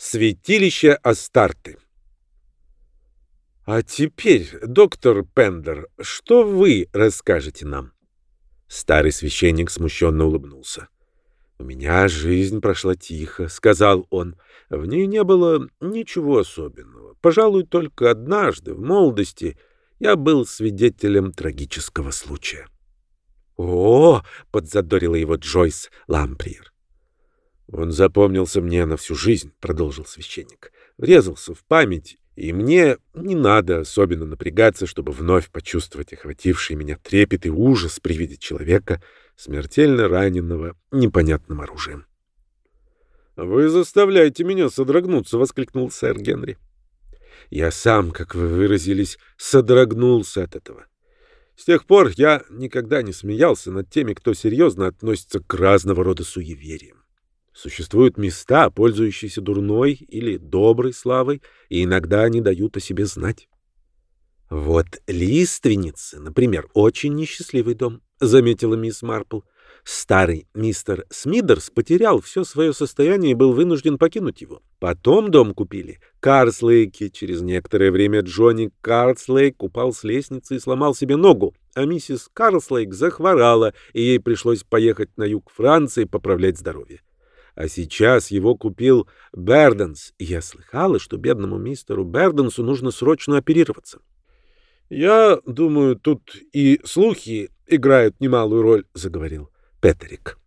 Святилище Астарты. А теперь, доктор Пендер, что вы расскажете нам? Старый священник смущенно улыбнулся. «У меня жизнь прошла тихо», — сказал он. «В ней не было ничего особенного. Пожалуй, только однажды, в молодости, я был свидетелем трагического случая». «О!» — подзадорила его Джойс Ламприер. «Он запомнился мне на всю жизнь», — продолжил священник. «Врезался в память, и мне не надо особенно напрягаться, чтобы вновь почувствовать охвативший меня трепет и ужас при виде человека, смертельно раненого непонятным оружием». «Вы заставляете меня содрогнуться», — воскликнул сэр Генри. «Я сам, как вы выразились, содрогнулся от этого». С тех пор я никогда не смеялся над теми, кто серьезно относится к разного рода суевериям. Существуют места, пользующиеся дурной или доброй славой, и иногда они дают о себе знать. «Вот Лиственницы, например, очень несчастливый дом», — заметила мисс Марпл. Старый мистер Смидерс потерял все свое состояние и был вынужден покинуть его. Потом дом купили Карслейки. Через некоторое время Джонни Карслейк упал с лестницы и сломал себе ногу, а миссис Карслейк захворала, и ей пришлось поехать на юг Франции поправлять здоровье а сейчас его купил Берденс, и я слыхала, что бедному мистеру Берденсу нужно срочно оперироваться. «Я думаю, тут и слухи играют немалую роль», — заговорил Петерик.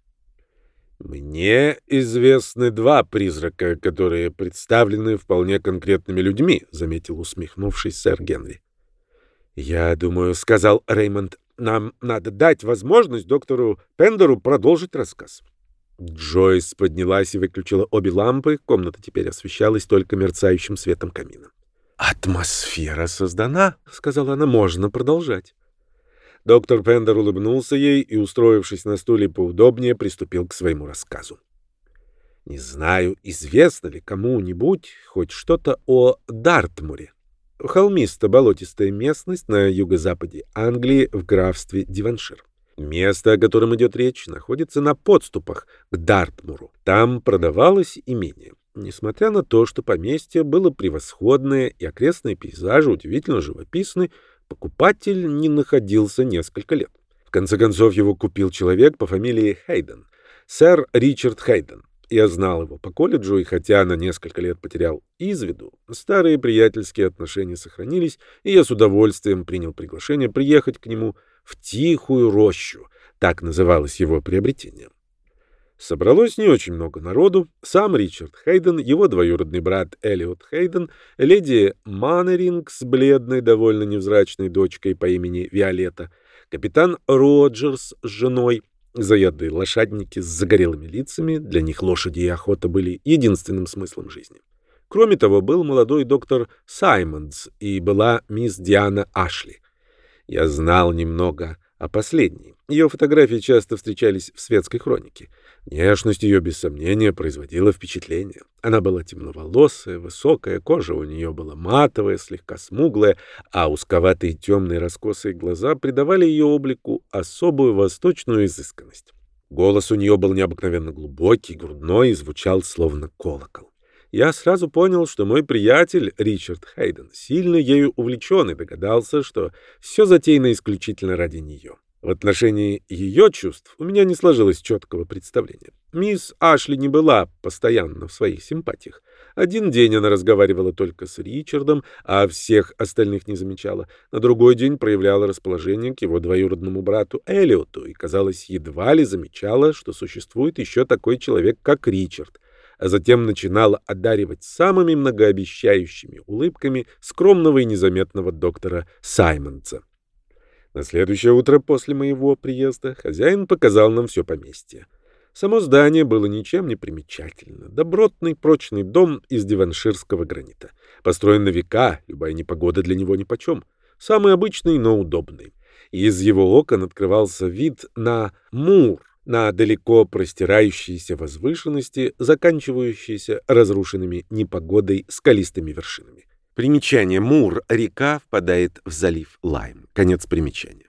«Мне известны два призрака, которые представлены вполне конкретными людьми», — заметил усмехнувшись сэр Генри. «Я думаю», — сказал Реймонд, — «нам надо дать возможность доктору Пендеру продолжить рассказ». Джойс поднялась и выключила обе лампы. Комната теперь освещалась только мерцающим светом камина. «Атмосфера создана», — сказала она, — «можно продолжать». Доктор Пендер улыбнулся ей и, устроившись на стуле поудобнее, приступил к своему рассказу. Не знаю, известно ли кому-нибудь хоть что-то о Дартмуре. Холмисто-болотистая местность на юго-западе Англии в графстве Диваншир. Место, о котором идет речь, находится на подступах к Дартмуру. Там продавалось имение. Несмотря на то, что поместье было превосходное и окрестные пейзажи удивительно живописны, покупатель не находился несколько лет. В конце концов его купил человек по фамилии Хейден, сэр Ричард Хейден. Я знал его по колледжу, и хотя на несколько лет потерял из виду, старые приятельские отношения сохранились, и я с удовольствием принял приглашение приехать к нему в Тихую рощу, так называлось его приобретение. Собралось не очень много народу. Сам Ричард Хейден, его двоюродный брат Элиот Хейден, леди Маннеринг с бледной, довольно невзрачной дочкой по имени Виолетта, капитан Роджерс с женой, заядлые лошадники с загорелыми лицами, для них лошади и охота были единственным смыслом жизни. Кроме того, был молодой доктор Саймонс и была мисс Диана Ашли. Я знал немного о последней. Ее фотографии часто встречались в светской хронике. Внешность ее, без сомнения, производила впечатление. Она была темноволосая, высокая, кожа у нее была матовая, слегка смуглая, а узковатые темные раскосые глаза придавали ее облику особую восточную изысканность. Голос у нее был необыкновенно глубокий, грудной и звучал словно колокол я сразу понял, что мой приятель Ричард Хейден сильно ею увлечен и догадался, что все затеяно исключительно ради нее. В отношении ее чувств у меня не сложилось четкого представления. Мисс Ашли не была постоянно в своих симпатиях. Один день она разговаривала только с Ричардом, а всех остальных не замечала. На другой день проявляла расположение к его двоюродному брату Элиоту и, казалось, едва ли замечала, что существует еще такой человек, как Ричард — а затем начинала одаривать самыми многообещающими улыбками скромного и незаметного доктора Саймонца. На следующее утро после моего приезда хозяин показал нам все поместье. Само здание было ничем не примечательно. Добротный прочный дом из диванширского гранита. Построен на века, любая непогода для него нипочем. Самый обычный, но удобный. Из его окон открывался вид на Мур, на далеко простирающиеся возвышенности, заканчивающиеся разрушенными непогодой скалистыми вершинами. Примечание. Мур. Река впадает в залив Лайм. Конец примечания.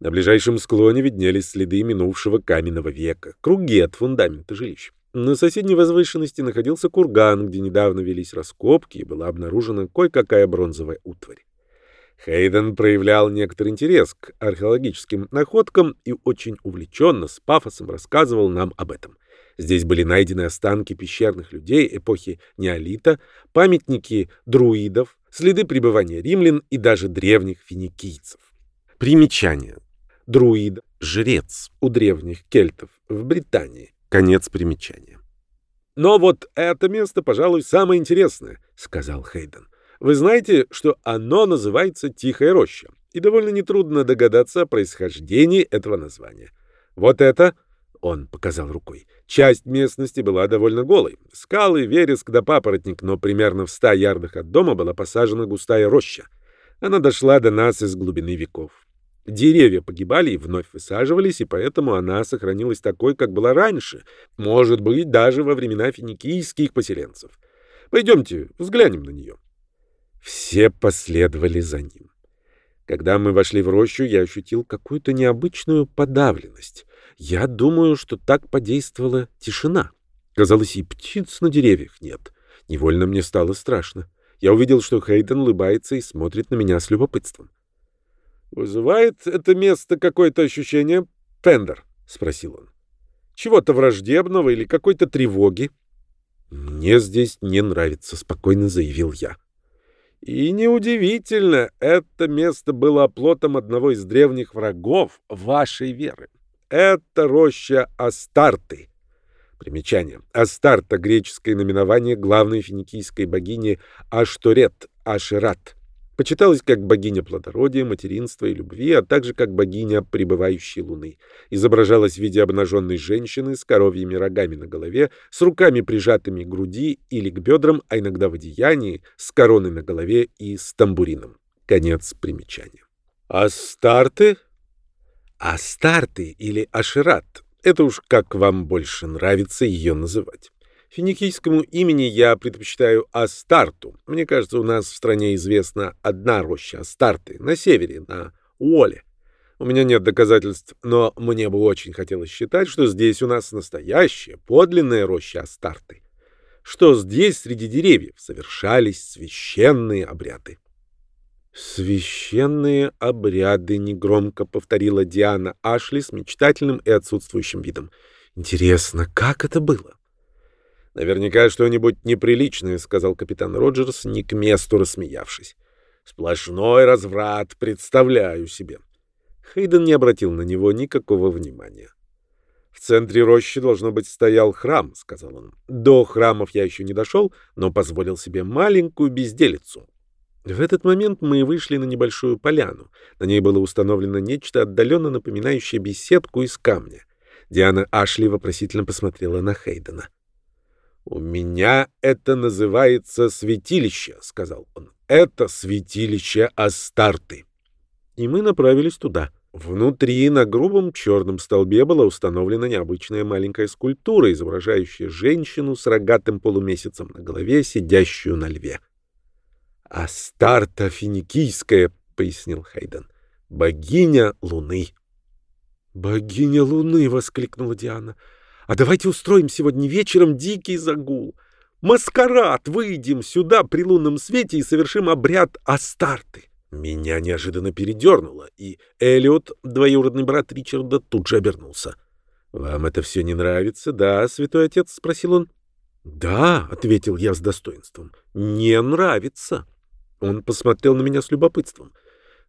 На ближайшем склоне виднелись следы минувшего каменного века, круги от фундамента жилищ. На соседней возвышенности находился курган, где недавно велись раскопки и была обнаружена кое-какая бронзовая утварь. Хейден проявлял некоторый интерес к археологическим находкам и очень увлеченно, с пафосом рассказывал нам об этом. Здесь были найдены останки пещерных людей эпохи неолита, памятники друидов, следы пребывания римлян и даже древних финикийцев. Примечание. Друид – жрец у древних кельтов в Британии. Конец примечания. «Но вот это место, пожалуй, самое интересное», — сказал Хейден. «Вы знаете, что оно называется Тихая роща, и довольно нетрудно догадаться о происхождении этого названия. Вот это, — он показал рукой, — часть местности была довольно голой. Скалы, вереск да папоротник, но примерно в ста ярдах от дома была посажена густая роща. Она дошла до нас из глубины веков. Деревья погибали и вновь высаживались, и поэтому она сохранилась такой, как была раньше, может быть, даже во времена финикийских поселенцев. Пойдемте, взглянем на нее. Все последовали за ним. Когда мы вошли в рощу, я ощутил какую-то необычную подавленность. Я думаю, что так подействовала тишина. Казалось, и птиц на деревьях нет. Невольно мне стало страшно. Я увидел, что Хейден улыбается и смотрит на меня с любопытством. «Вызывает это место какое-то ощущение, Пендер?» — спросил он. «Чего-то враждебного или какой-то тревоги?» «Мне здесь не нравится», — спокойно заявил я. И неудивительно, это место было оплотом одного из древних врагов вашей веры. Это роща Астарты. Примечание. Астарта — греческое наименование главной финикийской богини Ашторет, Ашерат почиталась как богиня плодородия, материнства и любви, а также как богиня пребывающей луны. Изображалась в виде обнаженной женщины с коровьими рогами на голове, с руками прижатыми к груди или к бедрам, а иногда в одеянии, с короной на голове и с тамбурином. Конец примечания. Астарты? Астарты или Ашират. Это уж как вам больше нравится ее называть. Финикийскому имени я предпочитаю Астарту. Мне кажется, у нас в стране известна одна роща Астарты, на севере, на Уоле. У меня нет доказательств, но мне бы очень хотелось считать, что здесь у нас настоящая, подлинная роща Астарты. Что здесь среди деревьев совершались священные обряды. «Священные обряды», — негромко повторила Диана Ашли с мечтательным и отсутствующим видом. «Интересно, как это было?» «Наверняка что-нибудь неприличное», — сказал капитан Роджерс, не к месту рассмеявшись. «Сплошной разврат, представляю себе». Хейден не обратил на него никакого внимания. «В центре рощи, должно быть, стоял храм», — сказал он. «До храмов я еще не дошел, но позволил себе маленькую безделицу». В этот момент мы вышли на небольшую поляну. На ней было установлено нечто отдаленно напоминающее беседку из камня. Диана Ашли вопросительно посмотрела на Хейдена. «У меня это называется святилище», — сказал он. «Это святилище Астарты». И мы направились туда. Внутри на грубом черном столбе была установлена необычная маленькая скульптура, изображающая женщину с рогатым полумесяцем на голове, сидящую на льве. «Астарта финикийская», — пояснил Хайден, — «богиня Луны». «Богиня Луны!» — воскликнула Диана. А давайте устроим сегодня вечером дикий загул. Маскарад! Выйдем сюда при лунном свете и совершим обряд Астарты. Меня неожиданно передернуло, и Эллиот, двоюродный брат Ричарда, тут же обернулся. «Вам это все не нравится, да, святой отец?» — спросил он. «Да», — ответил я с достоинством, — «не нравится». Он посмотрел на меня с любопытством.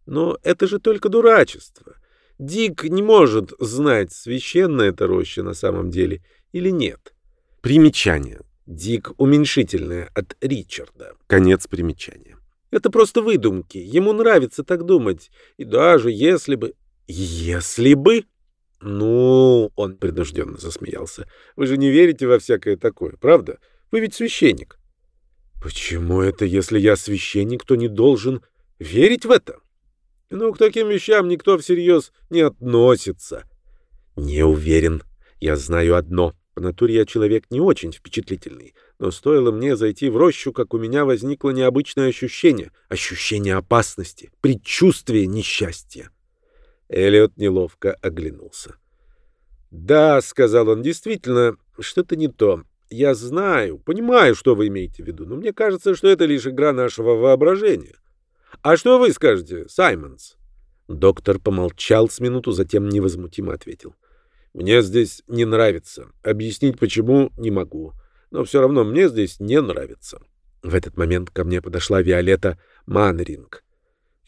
«Но это же только дурачество. Дик не может знать, священная эта роща на самом деле или нет. Примечание. Дик уменьшительное от Ричарда. Конец примечания. Это просто выдумки. Ему нравится так думать. И даже если бы... Если бы... Ну, он принужденно засмеялся. Вы же не верите во всякое такое, правда? Вы ведь священник. Почему это, если я священник, то не должен верить в это? Но к таким вещам никто всерьез не относится. Не уверен. Я знаю одно. По натуре я человек не очень впечатлительный. Но стоило мне зайти в рощу, как у меня возникло необычное ощущение. Ощущение опасности, предчувствие несчастья. Эллиот неловко оглянулся. «Да», — сказал он, — «действительно, что-то не то. Я знаю, понимаю, что вы имеете в виду, но мне кажется, что это лишь игра нашего воображения. А что вы скажете, Саймонс?» Доктор помолчал с минуту, затем невозмутимо ответил. «Мне здесь не нравится. Объяснить почему не могу. Но все равно мне здесь не нравится». В этот момент ко мне подошла Виолетта Маннеринг.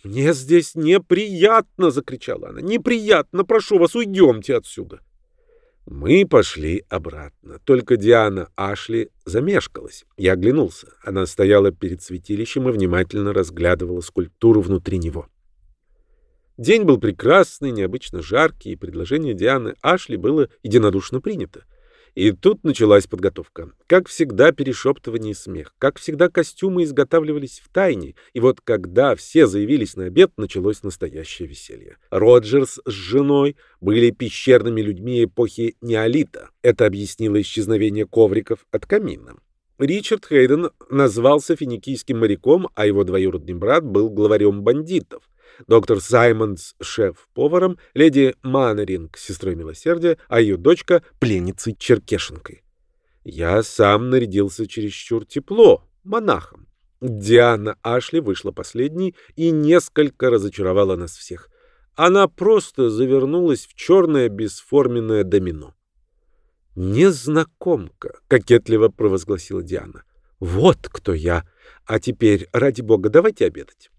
«Мне здесь неприятно!» — закричала она. «Неприятно! Прошу вас, уйдемте отсюда!» Мы пошли обратно. Только Диана Ашли замешкалась. Я оглянулся. Она стояла перед святилищем и внимательно разглядывала скульптуру внутри него. День был прекрасный, необычно жаркий, и предложение Дианы Ашли было единодушно принято. И тут началась подготовка. Как всегда, перешептывание и смех. Как всегда, костюмы изготавливались в тайне. И вот когда все заявились на обед, началось настоящее веселье. Роджерс с женой были пещерными людьми эпохи неолита. Это объяснило исчезновение ковриков от камина. Ричард Хейден назвался финикийским моряком, а его двоюродный брат был главарем бандитов доктор Саймонс — шеф-поваром, леди Маннеринг — сестрой милосердия, а ее дочка — пленницей-черкешенкой. Я сам нарядился чересчур тепло, монахом. Диана Ашли вышла последней и несколько разочаровала нас всех. Она просто завернулась в черное бесформенное домино. «Незнакомка», — кокетливо провозгласила Диана. «Вот кто я. А теперь, ради бога, давайте обедать».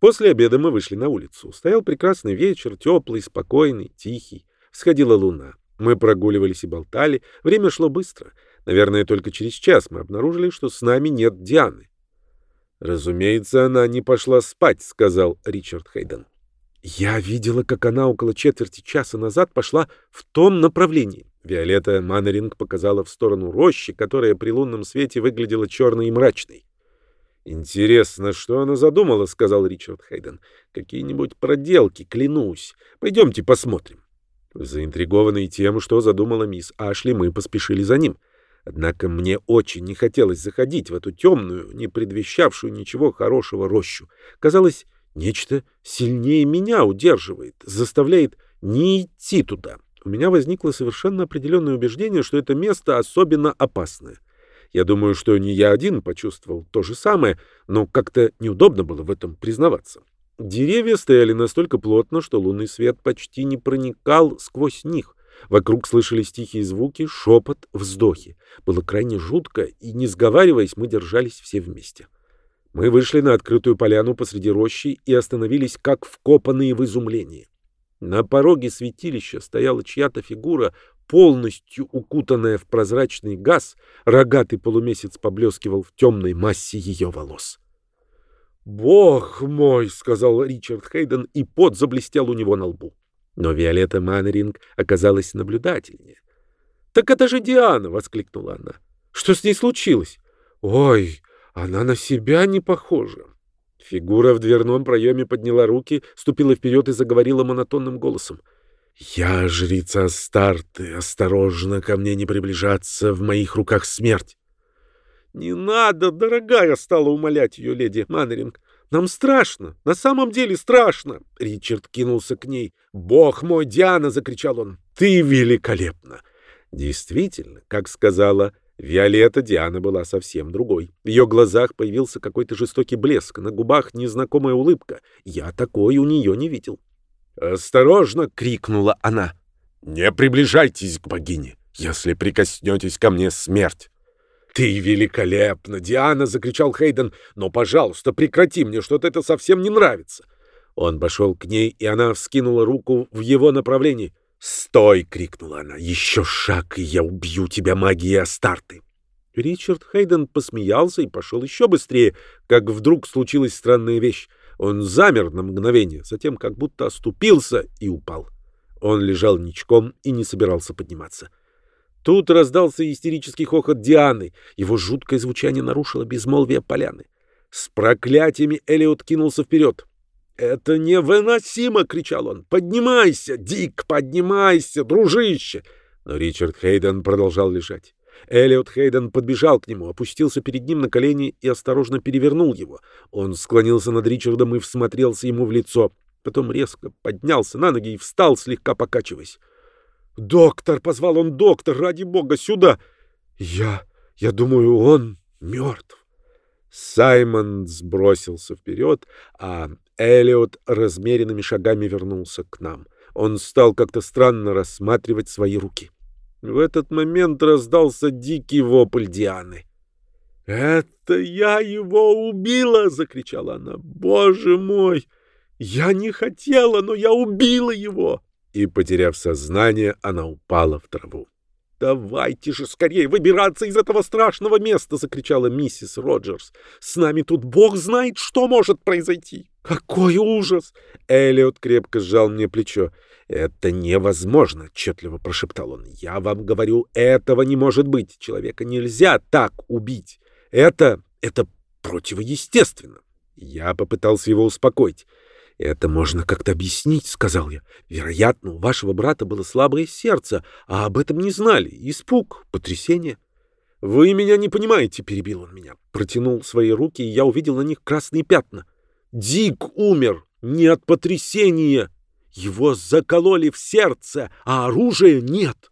После обеда мы вышли на улицу. Стоял прекрасный вечер, теплый, спокойный, тихий. Сходила луна. Мы прогуливались и болтали. Время шло быстро. Наверное, только через час мы обнаружили, что с нами нет Дианы. «Разумеется, она не пошла спать», — сказал Ричард Хейден. «Я видела, как она около четверти часа назад пошла в том направлении». Виолетта Маннеринг показала в сторону рощи, которая при лунном свете выглядела черной и мрачной. «Интересно, что она задумала», — сказал Ричард Хейден. «Какие-нибудь проделки, клянусь. Пойдемте посмотрим». Заинтригованные тем, что задумала мисс Ашли, мы поспешили за ним. Однако мне очень не хотелось заходить в эту темную, не предвещавшую ничего хорошего рощу. Казалось, нечто сильнее меня удерживает, заставляет не идти туда. У меня возникло совершенно определенное убеждение, что это место особенно опасное. Я думаю, что не я один почувствовал то же самое, но как-то неудобно было в этом признаваться. Деревья стояли настолько плотно, что лунный свет почти не проникал сквозь них. Вокруг слышались тихие звуки, шепот, вздохи. Было крайне жутко, и, не сговариваясь, мы держались все вместе. Мы вышли на открытую поляну посреди рощи и остановились, как вкопанные в изумлении. На пороге святилища стояла чья-то фигура, полностью укутанная в прозрачный газ, рогатый полумесяц поблескивал в темной массе ее волос. «Бог мой!» — сказал Ричард Хейден, и пот заблестел у него на лбу. Но Виолетта Маннеринг оказалась наблюдательнее. «Так это же Диана!» — воскликнула она. «Что с ней случилось?» «Ой, она на себя не похожа!» Фигура в дверном проеме подняла руки, ступила вперед и заговорила монотонным голосом. «Я жрица Астарты, осторожно ко мне не приближаться, в моих руках смерть». «Не надо, дорогая!» — стала умолять ее леди Маннеринг. «Нам страшно, на самом деле страшно!» Ричард кинулся к ней. «Бог мой, Диана!» — закричал он. «Ты великолепна!» Действительно, как сказала Виолетта, Диана была совсем другой. В ее глазах появился какой-то жестокий блеск, на губах незнакомая улыбка. Я такой у нее не видел. «Осторожно!» — крикнула она. «Не приближайтесь к богине. Если прикоснетесь ко мне, смерть!» «Ты великолепна, Диана!» — закричал Хейден. «Но, пожалуйста, прекрати, мне что-то это совсем не нравится!» Он пошел к ней, и она вскинула руку в его направлении. «Стой!» — крикнула она. «Еще шаг, и я убью тебя магией Астарты!» Ричард Хейден посмеялся и пошел еще быстрее, как вдруг случилась странная вещь. Он замер на мгновение, затем как будто оступился и упал. Он лежал ничком и не собирался подниматься. Тут раздался истерический хохот Дианы. Его жуткое звучание нарушило безмолвие поляны. С проклятиями Элиот кинулся вперед. «Это невыносимо!» — кричал он. «Поднимайся, Дик, поднимайся, дружище!» Но Ричард Хейден продолжал лежать. Элиот Хейден подбежал к нему, опустился перед ним на колени и осторожно перевернул его. Он склонился над Ричардом и всмотрелся ему в лицо. Потом резко поднялся на ноги и встал, слегка покачиваясь. «Доктор!» — позвал он. «Доктор! Ради бога, сюда!» «Я... я думаю, он мертв». Саймон сбросился вперед, а Элиот размеренными шагами вернулся к нам. Он стал как-то странно рассматривать свои руки. В этот момент раздался дикий вопль Дианы. «Это я его убила!» — закричала она. «Боже мой! Я не хотела, но я убила его!» И, потеряв сознание, она упала в траву. «Давайте же скорее выбираться из этого страшного места!» — закричала миссис Роджерс. «С нами тут бог знает, что может произойти!» «Какой ужас!» Эллиот крепко сжал мне плечо. «Это невозможно!» — отчетливо прошептал он. «Я вам говорю, этого не может быть! Человека нельзя так убить! Это... это противоестественно!» Я попытался его успокоить. «Это можно как-то объяснить», — сказал я. «Вероятно, у вашего брата было слабое сердце, а об этом не знали. Испуг, потрясение». «Вы меня не понимаете», — перебил он меня. Протянул свои руки, и я увидел на них красные пятна. «Дик умер не от потрясения. Его закололи в сердце, а оружия нет».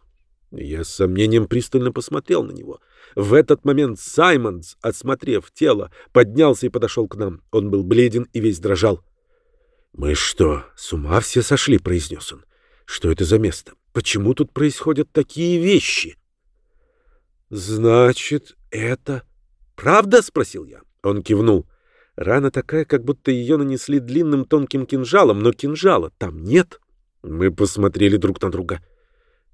Я с сомнением пристально посмотрел на него. В этот момент Саймонс, осмотрев тело, поднялся и подошел к нам. Он был бледен и весь дрожал. «Мы что, с ума все сошли?» — произнес он. «Что это за место? Почему тут происходят такие вещи?» «Значит, это...» «Правда?» — спросил я. Он кивнул. Рана такая, как будто ее нанесли длинным тонким кинжалом, но кинжала там нет. Мы посмотрели друг на друга.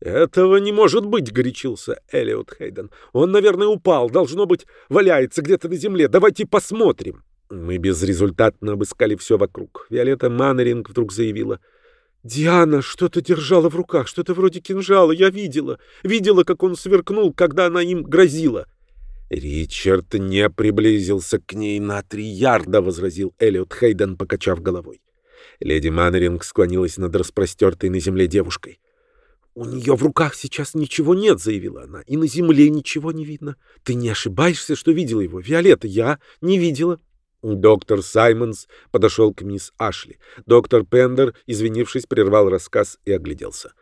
«Этого не может быть!» — горячился Элиот Хейден. «Он, наверное, упал. Должно быть, валяется где-то на земле. Давайте посмотрим». Мы безрезультатно обыскали все вокруг. Виолетта Маннеринг вдруг заявила. «Диана что-то держала в руках, что-то вроде кинжала. Я видела. Видела, как он сверкнул, когда она им грозила». «Ричард не приблизился к ней на три ярда», — возразил Эллиот Хейден, покачав головой. Леди Маннеринг склонилась над распростертой на земле девушкой. «У нее в руках сейчас ничего нет», — заявила она, — «и на земле ничего не видно. Ты не ошибаешься, что видела его? Виолетта, я не видела». Доктор Саймонс подошел к мисс Ашли. Доктор Пендер, извинившись, прервал рассказ и огляделся.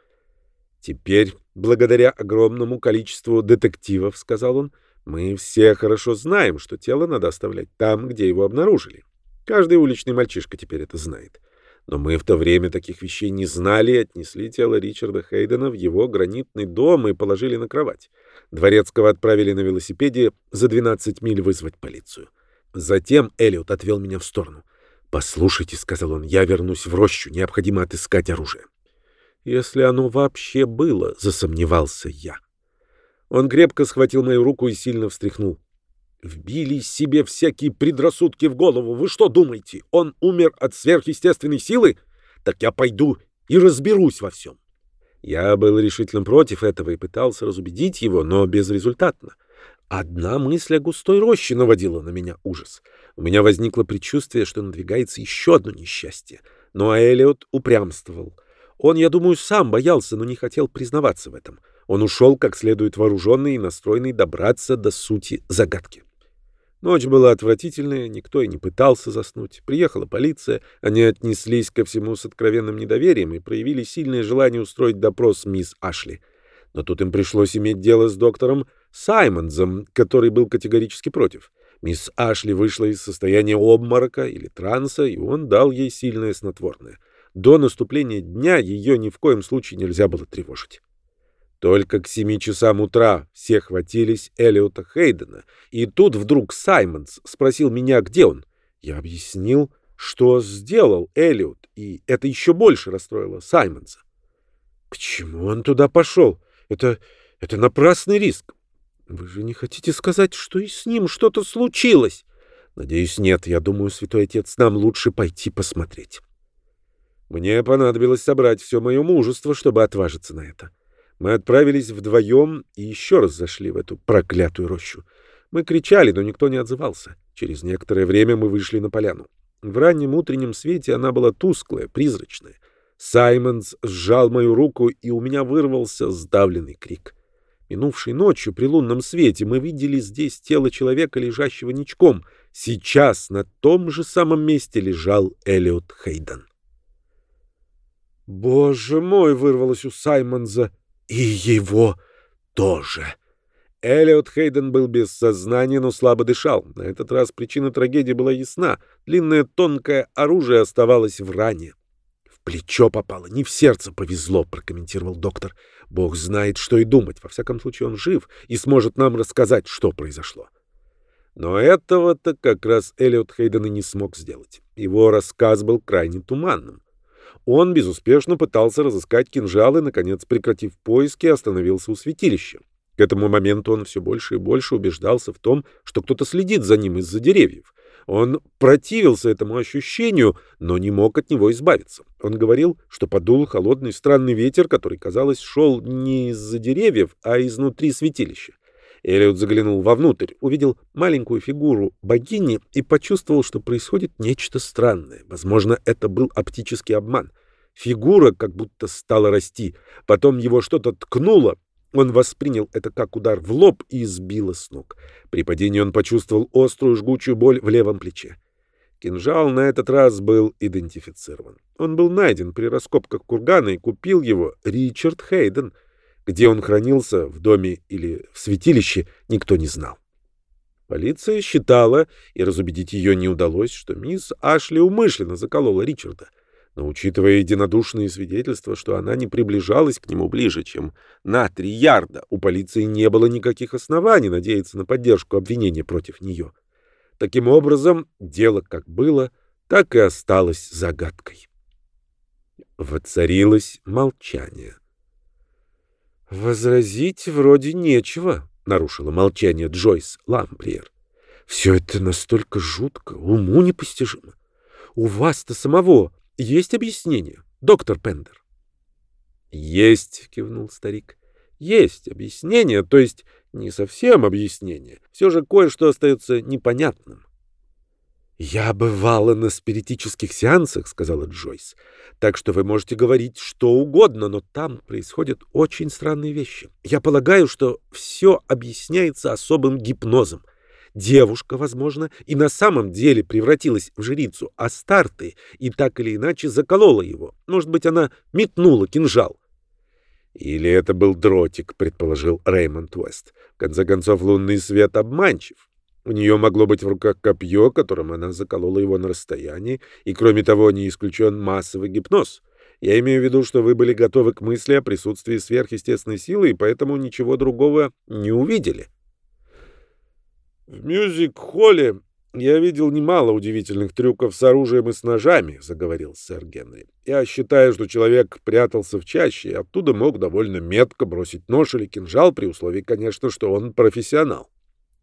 «Теперь, благодаря огромному количеству детективов, — сказал он, — мы все хорошо знаем, что тело надо оставлять там, где его обнаружили. Каждый уличный мальчишка теперь это знает. Но мы в то время таких вещей не знали и отнесли тело Ричарда Хейдена в его гранитный дом и положили на кровать. Дворецкого отправили на велосипеде за 12 миль вызвать полицию. Затем Элliot отвел меня в сторону. «Послушайте», — сказал он, — «я вернусь в рощу, необходимо отыскать оружие». «Если оно вообще было», — засомневался я. Он крепко схватил мою руку и сильно встряхнул. «Вбили себе всякие предрассудки в голову. Вы что думаете, он умер от сверхъестественной силы? Так я пойду и разберусь во всем». Я был решительно против этого и пытался разубедить его, но безрезультатно. Одна мысль о густой роще наводила на меня ужас. У меня возникло предчувствие, что надвигается еще одно несчастье. Но Элиот упрямствовал. Он, я думаю, сам боялся, но не хотел признаваться в этом. Он ушел как следует вооруженный и настроенный добраться до сути загадки. Ночь была отвратительная, никто и не пытался заснуть. Приехала полиция, они отнеслись ко всему с откровенным недоверием и проявили сильное желание устроить допрос мисс Ашли. Но тут им пришлось иметь дело с доктором Саймонзом, который был категорически против. Мисс Ашли вышла из состояния обморока или транса, и он дал ей сильное снотворное. До наступления дня ее ни в коем случае нельзя было тревожить. Только к семи часам утра все хватились Элиота Хейдена, и тут вдруг Саймонс спросил меня, где он. Я объяснил, что сделал Элиот, и это еще больше расстроило Саймонса. К чему он туда пошел? Это, это напрасный риск. Вы же не хотите сказать, что и с ним что-то случилось? Надеюсь, нет. Я думаю, святой отец, нам лучше пойти посмотреть. Мне понадобилось собрать все мое мужество, чтобы отважиться на это. Мы отправились вдвоем и еще раз зашли в эту проклятую рощу. Мы кричали, но никто не отзывался. Через некоторое время мы вышли на поляну. В раннем утреннем свете она была тусклая, призрачная. Саймонс сжал мою руку, и у меня вырвался сдавленный крик — Минувшей ночью при лунном свете мы видели здесь тело человека, лежащего ничком. Сейчас на том же самом месте лежал Элиот Хейден. «Боже мой!» — вырвалось у Саймонза. И его тоже. Элliот Хейден был без сознания, но слабо дышал. На этот раз причина трагедии была ясна. Длинное тонкое оружие оставалось в ране. Плечо попало, не в сердце повезло, прокомментировал доктор. Бог знает, что и думать. Во всяком случае, он жив и сможет нам рассказать, что произошло. Но этого-то как раз Эллиот Хейден и не смог сделать. Его рассказ был крайне туманным. Он безуспешно пытался разыскать кинжалы, наконец, прекратив поиски, остановился у святилища. К этому моменту он все больше и больше убеждался в том, что кто-то следит за ним из-за деревьев. Он противился этому ощущению, но не мог от него избавиться. Он говорил, что подул холодный странный ветер, который, казалось, шел не из-за деревьев, а изнутри святилища. Элиот заглянул вовнутрь, увидел маленькую фигуру богини и почувствовал, что происходит нечто странное. Возможно, это был оптический обман. Фигура как будто стала расти. Потом его что-то ткнуло. Он воспринял это как удар в лоб и сбило с ног. При падении он почувствовал острую жгучую боль в левом плече. Кинжал на этот раз был идентифицирован. Он был найден при раскопках кургана и купил его Ричард Хейден — где он хранился, в доме или в святилище, никто не знал. Полиция считала, и разубедить ее не удалось, что мисс Ашли умышленно заколола Ричарда. Но учитывая единодушные свидетельства, что она не приближалась к нему ближе, чем на три ярда, у полиции не было никаких оснований надеяться на поддержку обвинения против нее. Таким образом, дело как было, так и осталось загадкой. Воцарилось молчание. «Возразить вроде нечего», — нарушила молчание Джойс Ламприер. «Все это настолько жутко, уму непостижимо. У вас-то самого есть объяснение, доктор Пендер?» «Есть», — кивнул старик. «Есть объяснение, то есть не совсем объяснение. Все же кое-что остается непонятным. «Я бывала на спиритических сеансах», — сказала Джойс. «Так что вы можете говорить что угодно, но там происходят очень странные вещи. Я полагаю, что все объясняется особым гипнозом. Девушка, возможно, и на самом деле превратилась в жрицу Астарты и так или иначе заколола его. Может быть, она метнула кинжал. Или это был дротик, предположил Реймонд Уэст. В конце концов, лунный свет обманчив. У нее могло быть в руках копье, которым она заколола его на расстоянии, и, кроме того, не исключен массовый гипноз. Я имею в виду, что вы были готовы к мысли о присутствии сверхъестественной силы, и поэтому ничего другого не увидели. В мюзик-холле я видел немало удивительных трюков с оружием и с ножами, заговорил сэр Генри. Я считаю, что человек прятался в чаще, и оттуда мог довольно метко бросить нож или кинжал, при условии, конечно, что он профессионал.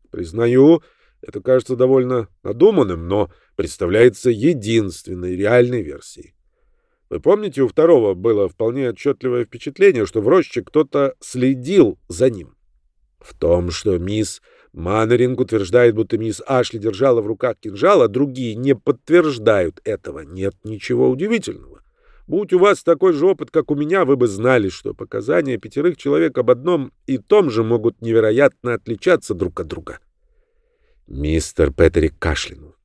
Признаю, это кажется довольно надуманным, но представляется единственной реальной версией. Вы помните, у второго было вполне отчетливое впечатление, что в роще кто-то следил за ним. В том, что мисс Маннеринг утверждает, будто мисс Ашли держала в руках кинжал, а другие не подтверждают этого, нет ничего удивительного. Будь у вас такой же опыт, как у меня, вы бы знали, что показания пятерых человек об одном и том же могут невероятно отличаться друг от друга. Мистер Петерик кашлянул.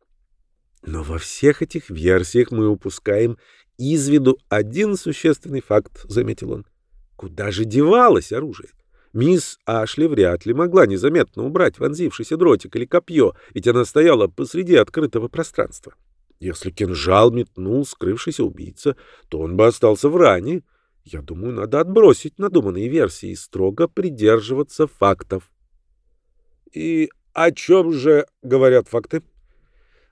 Но во всех этих версиях мы упускаем из виду один существенный факт, заметил он. Куда же девалось оружие? Мисс Ашли вряд ли могла незаметно убрать вонзившийся дротик или копье, ведь она стояла посреди открытого пространства. Если кинжал метнул скрывшийся убийца, то он бы остался в ране. Я думаю, надо отбросить надуманные версии и строго придерживаться фактов. И о чем же говорят факты?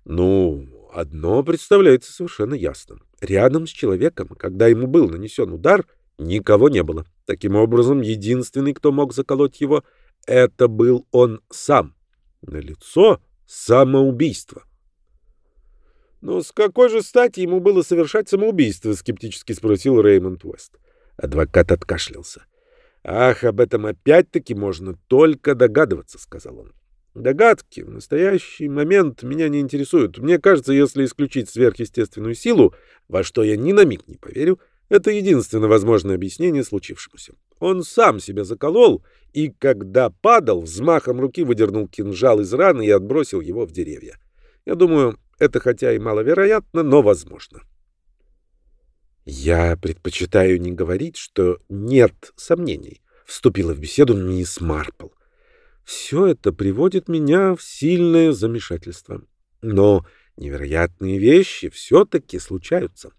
Ну, одно представляется совершенно ясным. Рядом с человеком, когда ему был нанесен удар, никого не было. Таким образом, единственный, кто мог заколоть его, это был он сам. На лицо самоубийство. «Но с какой же стати ему было совершать самоубийство?» — скептически спросил Реймонд Уэст. Адвокат откашлялся. «Ах, об этом опять-таки можно только догадываться», — сказал он. «Догадки в настоящий момент меня не интересуют. Мне кажется, если исключить сверхъестественную силу, во что я ни на миг не поверю, это единственное возможное объяснение случившемуся. Он сам себя заколол, и когда падал, взмахом руки выдернул кинжал из раны и отбросил его в деревья. Я думаю, это хотя и маловероятно, но возможно. Я предпочитаю не говорить, что нет сомнений, вступила в беседу мисс Марпл. Все это приводит меня в сильное замешательство. Но невероятные вещи все-таки случаются.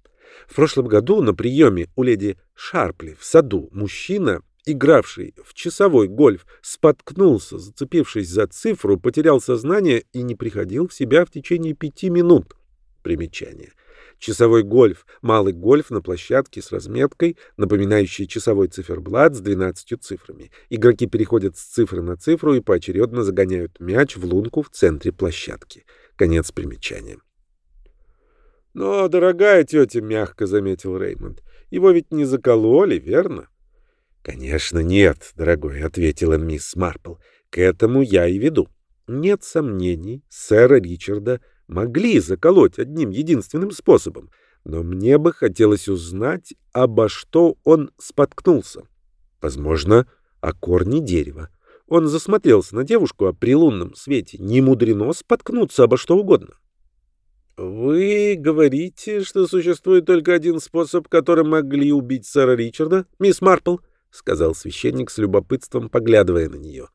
В прошлом году на приеме у леди Шарпли в саду мужчина, игравший в часовой гольф, споткнулся, зацепившись за цифру, потерял сознание и не приходил в себя в течение пяти минут. Примечание. Часовой гольф — малый гольф на площадке с разметкой, напоминающей часовой циферблат с 12 цифрами. Игроки переходят с цифры на цифру и поочередно загоняют мяч в лунку в центре площадки. Конец примечания. «Но, дорогая тетя, — мягко заметил Реймонд, — его ведь не закололи, верно?» «Конечно, нет, дорогой, — ответила мисс Марпл. — К этому я и веду. Нет сомнений, сэра Ричарда могли заколоть одним единственным способом, но мне бы хотелось узнать, обо что он споткнулся. Возможно, о корне дерева. Он засмотрелся на девушку, а при лунном свете не мудрено споткнуться обо что угодно. «Вы говорите, что существует только один способ, которым могли убить сэра Ричарда, мисс Марпл?» — сказал священник с любопытством, поглядывая на нее.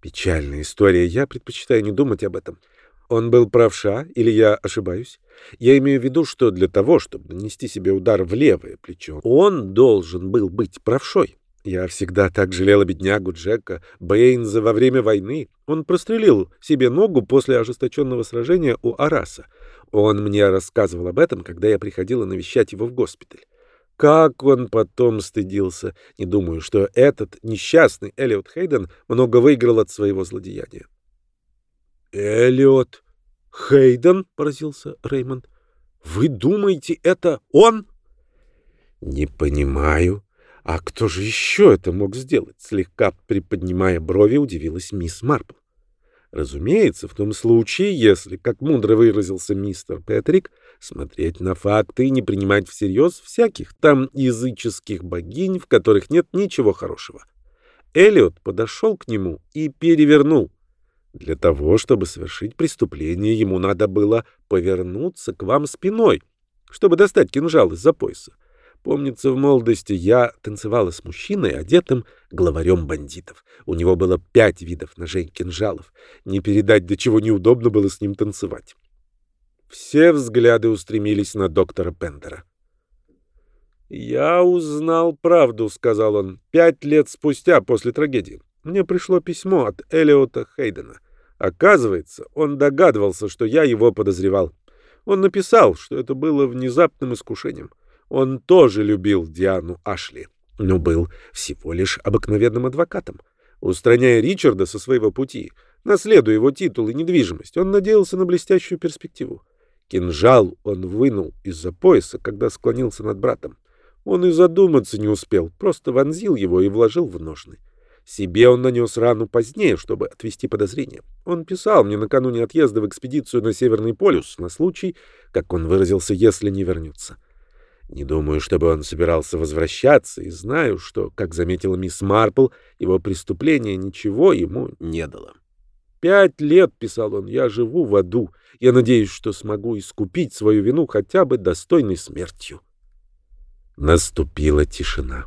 «Печальная история. Я предпочитаю не думать об этом. Он был правша, или я ошибаюсь? Я имею в виду, что для того, чтобы нанести себе удар в левое плечо, он должен был быть правшой. Я всегда так жалела беднягу Джека Бэйнза во время войны. Он прострелил себе ногу после ожесточенного сражения у Араса. Он мне рассказывал об этом, когда я приходила навещать его в госпиталь. Как он потом стыдился. Не думаю, что этот несчастный Элliot Хейден много выиграл от своего злодеяния. «Эллиот Хейден?» — поразился Реймонд. «Вы думаете, это он?» «Не понимаю. А кто же еще это мог сделать?» Слегка приподнимая брови, удивилась мисс Марпл. Разумеется, в том случае, если, как мудро выразился мистер Петрик, смотреть на факты и не принимать всерьез всяких там языческих богинь, в которых нет ничего хорошего. Эллиот подошел к нему и перевернул. Для того, чтобы совершить преступление, ему надо было повернуться к вам спиной, чтобы достать кинжал из-за пояса. Помнится, в молодости я танцевала с мужчиной, одетым главарем бандитов. У него было пять видов ножей-кинжалов. Не передать, до чего неудобно было с ним танцевать. Все взгляды устремились на доктора Пендера. «Я узнал правду», — сказал он, — «пять лет спустя после трагедии. Мне пришло письмо от Элиота Хейдена. Оказывается, он догадывался, что я его подозревал. Он написал, что это было внезапным искушением. Он тоже любил Диану Ашли, но был всего лишь обыкновенным адвокатом. Устраняя Ричарда со своего пути, наследуя его титул и недвижимость, он надеялся на блестящую перспективу. Кинжал он вынул из-за пояса, когда склонился над братом. Он и задуматься не успел, просто вонзил его и вложил в ножны. Себе он нанес рану позднее, чтобы отвести подозрения. Он писал мне накануне отъезда в экспедицию на Северный полюс на случай, как он выразился, если не вернется. Не думаю, чтобы он собирался возвращаться, и знаю, что, как заметила мисс Марпл, его преступление ничего ему не дало. «Пять лет, — писал он, — я живу в аду. Я надеюсь, что смогу искупить свою вину хотя бы достойной смертью». Наступила тишина.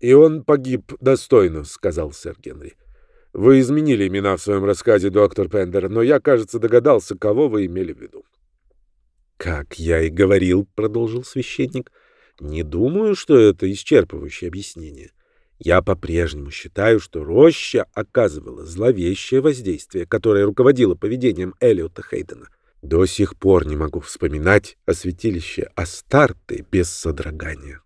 «И он погиб достойно», — сказал сэр Генри. «Вы изменили имена в своем рассказе, доктор Пендер, но я, кажется, догадался, кого вы имели в виду». «Как я и говорил», — продолжил священник, — «не думаю, что это исчерпывающее объяснение. Я по-прежнему считаю, что роща оказывала зловещее воздействие, которое руководило поведением Элиота Хейдена. До сих пор не могу вспоминать о святилище Астарты без содрогания».